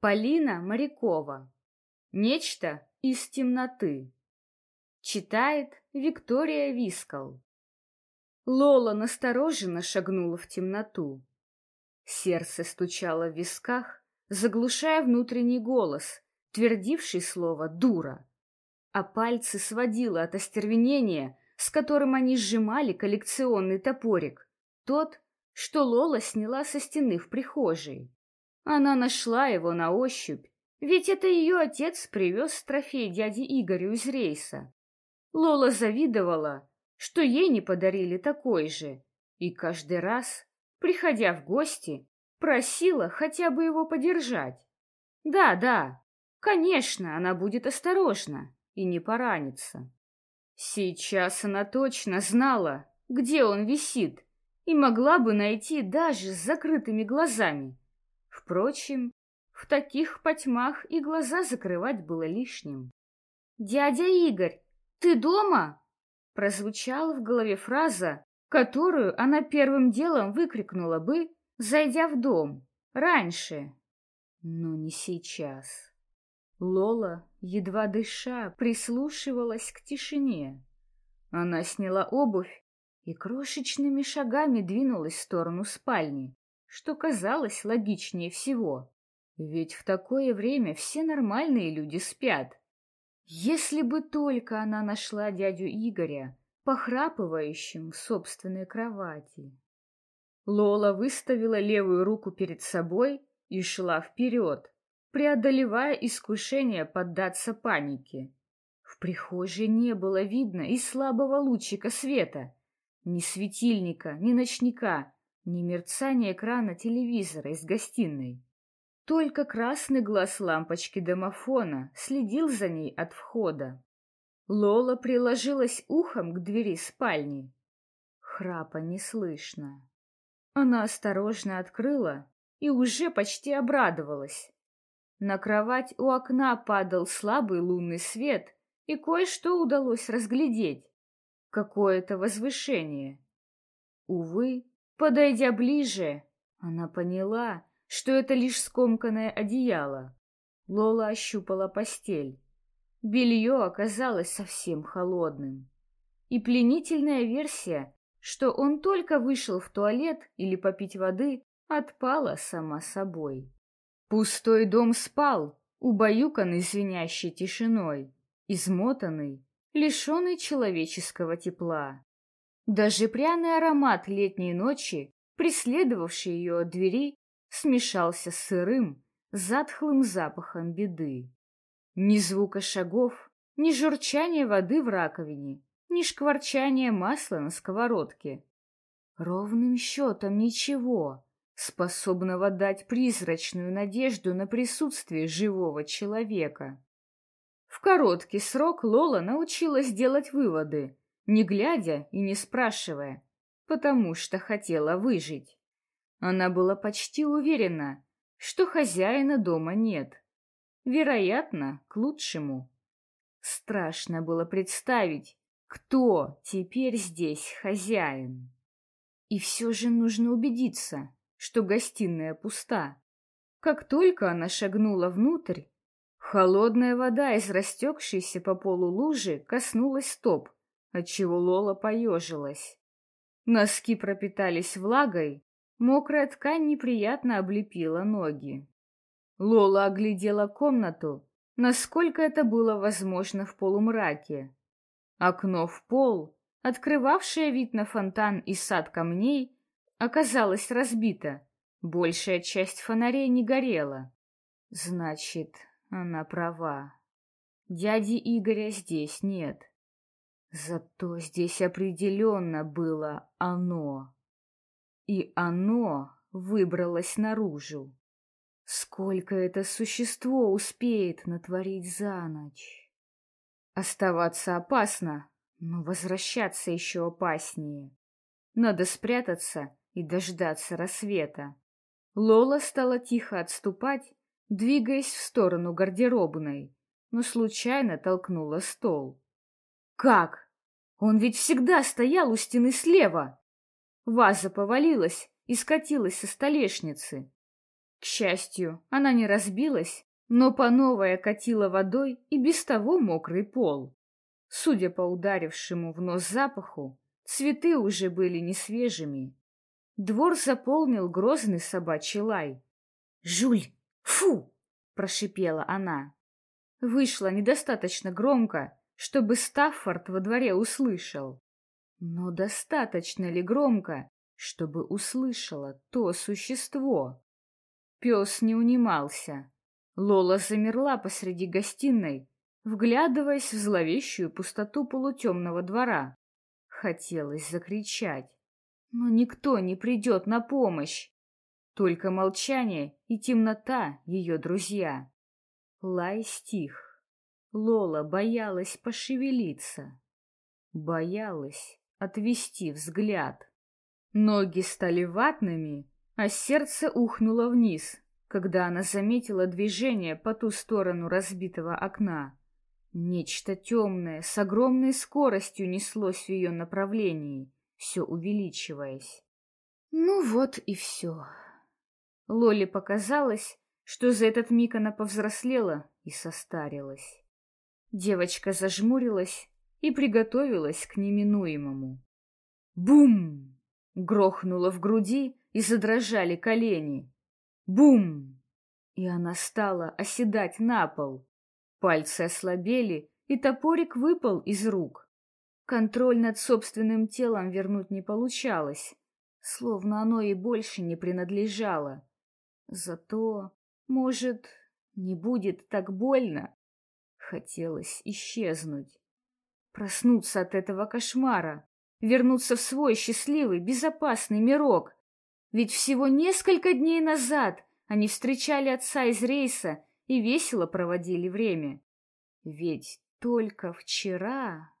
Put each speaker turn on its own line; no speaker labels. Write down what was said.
Полина Морякова. Нечто из темноты. Читает Виктория Вискал. Лола настороженно шагнула в темноту. Сердце стучало в висках, заглушая внутренний голос, твердивший слово «дура». А пальцы сводило от остервенения, с которым они сжимали коллекционный топорик, тот, что Лола сняла со стены в прихожей. Она нашла его на ощупь, ведь это ее отец привез трофей дяди Игорю из рейса. Лола завидовала, что ей не подарили такой же, и каждый раз, приходя в гости, просила хотя бы его подержать. Да, да, конечно, она будет осторожна и не поранится. Сейчас она точно знала, где он висит, и могла бы найти даже с закрытыми глазами. Впрочем, в таких потьмах и глаза закрывать было лишним. «Дядя Игорь, ты дома?» Прозвучала в голове фраза, которую она первым делом выкрикнула бы, зайдя в дом, раньше. Но не сейчас. Лола, едва дыша, прислушивалась к тишине. Она сняла обувь и крошечными шагами двинулась в сторону спальни что казалось логичнее всего. Ведь в такое время все нормальные люди спят. Если бы только она нашла дядю Игоря, похрапывающим в собственной кровати. Лола выставила левую руку перед собой и шла вперед, преодолевая искушение поддаться панике. В прихожей не было видно и слабого лучика света, ни светильника, ни ночника, ни мерцание экрана телевизора из гостиной. Только красный глаз лампочки домофона следил за ней от входа. Лола приложилась ухом к двери спальни. Храпа не слышно. Она осторожно открыла и уже почти обрадовалась. На кровать у окна падал слабый лунный свет, и кое-что удалось разглядеть. Какое-то возвышение. Увы, Подойдя ближе, она поняла, что это лишь скомканное одеяло. Лола ощупала постель. Белье оказалось совсем холодным. И пленительная версия, что он только вышел в туалет или попить воды, отпала сама собой. Пустой дом спал, убаюканный звенящей тишиной, измотанный, лишенный человеческого тепла. Даже пряный аромат летней ночи, преследовавший ее от двери, смешался с сырым, затхлым запахом беды. Ни звука шагов, ни журчания воды в раковине, ни шкварчания масла на сковородке. Ровным счетом ничего, способного дать призрачную надежду на присутствие живого человека. В короткий срок Лола научилась делать выводы, не глядя и не спрашивая, потому что хотела выжить. Она была почти уверена, что хозяина дома нет. Вероятно, к лучшему. Страшно было представить, кто теперь здесь хозяин. И все же нужно убедиться, что гостиная пуста. Как только она шагнула внутрь, холодная вода из растекшейся по полу лужи коснулась стоп, отчего Лола поежилась. Носки пропитались влагой, мокрая ткань неприятно облепила ноги. Лола оглядела комнату, насколько это было возможно в полумраке. Окно в пол, открывавшее вид на фонтан и сад камней, оказалось разбито. Большая часть фонарей не горела. Значит, она права. Дяди Игоря здесь нет. Зато здесь определенно было оно. И оно выбралось наружу. Сколько это существо успеет натворить за ночь? Оставаться опасно, но возвращаться еще опаснее. Надо спрятаться и дождаться рассвета. Лола стала тихо отступать, двигаясь в сторону гардеробной, но случайно толкнула стол. Как? Он ведь всегда стоял у стены слева. Ваза повалилась и скатилась со столешницы. К счастью, она не разбилась, но по новой окатила водой и без того мокрый пол. Судя по ударившему в нос запаху, цветы уже были не свежими. Двор заполнил грозный собачий лай. «Жуль! Фу!» — прошипела она. Вышла недостаточно громко, чтобы Стаффорд во дворе услышал. Но достаточно ли громко, чтобы услышало то существо? Пес не унимался. Лола замерла посреди гостиной, вглядываясь в зловещую пустоту полутемного двора. Хотелось закричать, но никто не придет на помощь. Только молчание и темнота ее друзья. Лай стих. Лола боялась пошевелиться. Боялась отвести взгляд. Ноги стали ватными, а сердце ухнуло вниз, когда она заметила движение по ту сторону разбитого окна. Нечто темное с огромной скоростью неслось в ее направлении, все увеличиваясь. Ну вот и все. Лоле показалось, что за этот миг она повзрослела и состарилась. Девочка зажмурилась и приготовилась к неминуемому. Бум! Грохнуло в груди, и задрожали колени. Бум! И она стала оседать на пол. Пальцы ослабели, и топорик выпал из рук. Контроль над собственным телом вернуть не получалось, словно оно и больше не принадлежало. Зато, может, не будет так больно. Хотелось исчезнуть, проснуться от этого кошмара, вернуться в свой счастливый, безопасный мирок. Ведь всего несколько дней назад они встречали отца из рейса и весело проводили время. Ведь только вчера...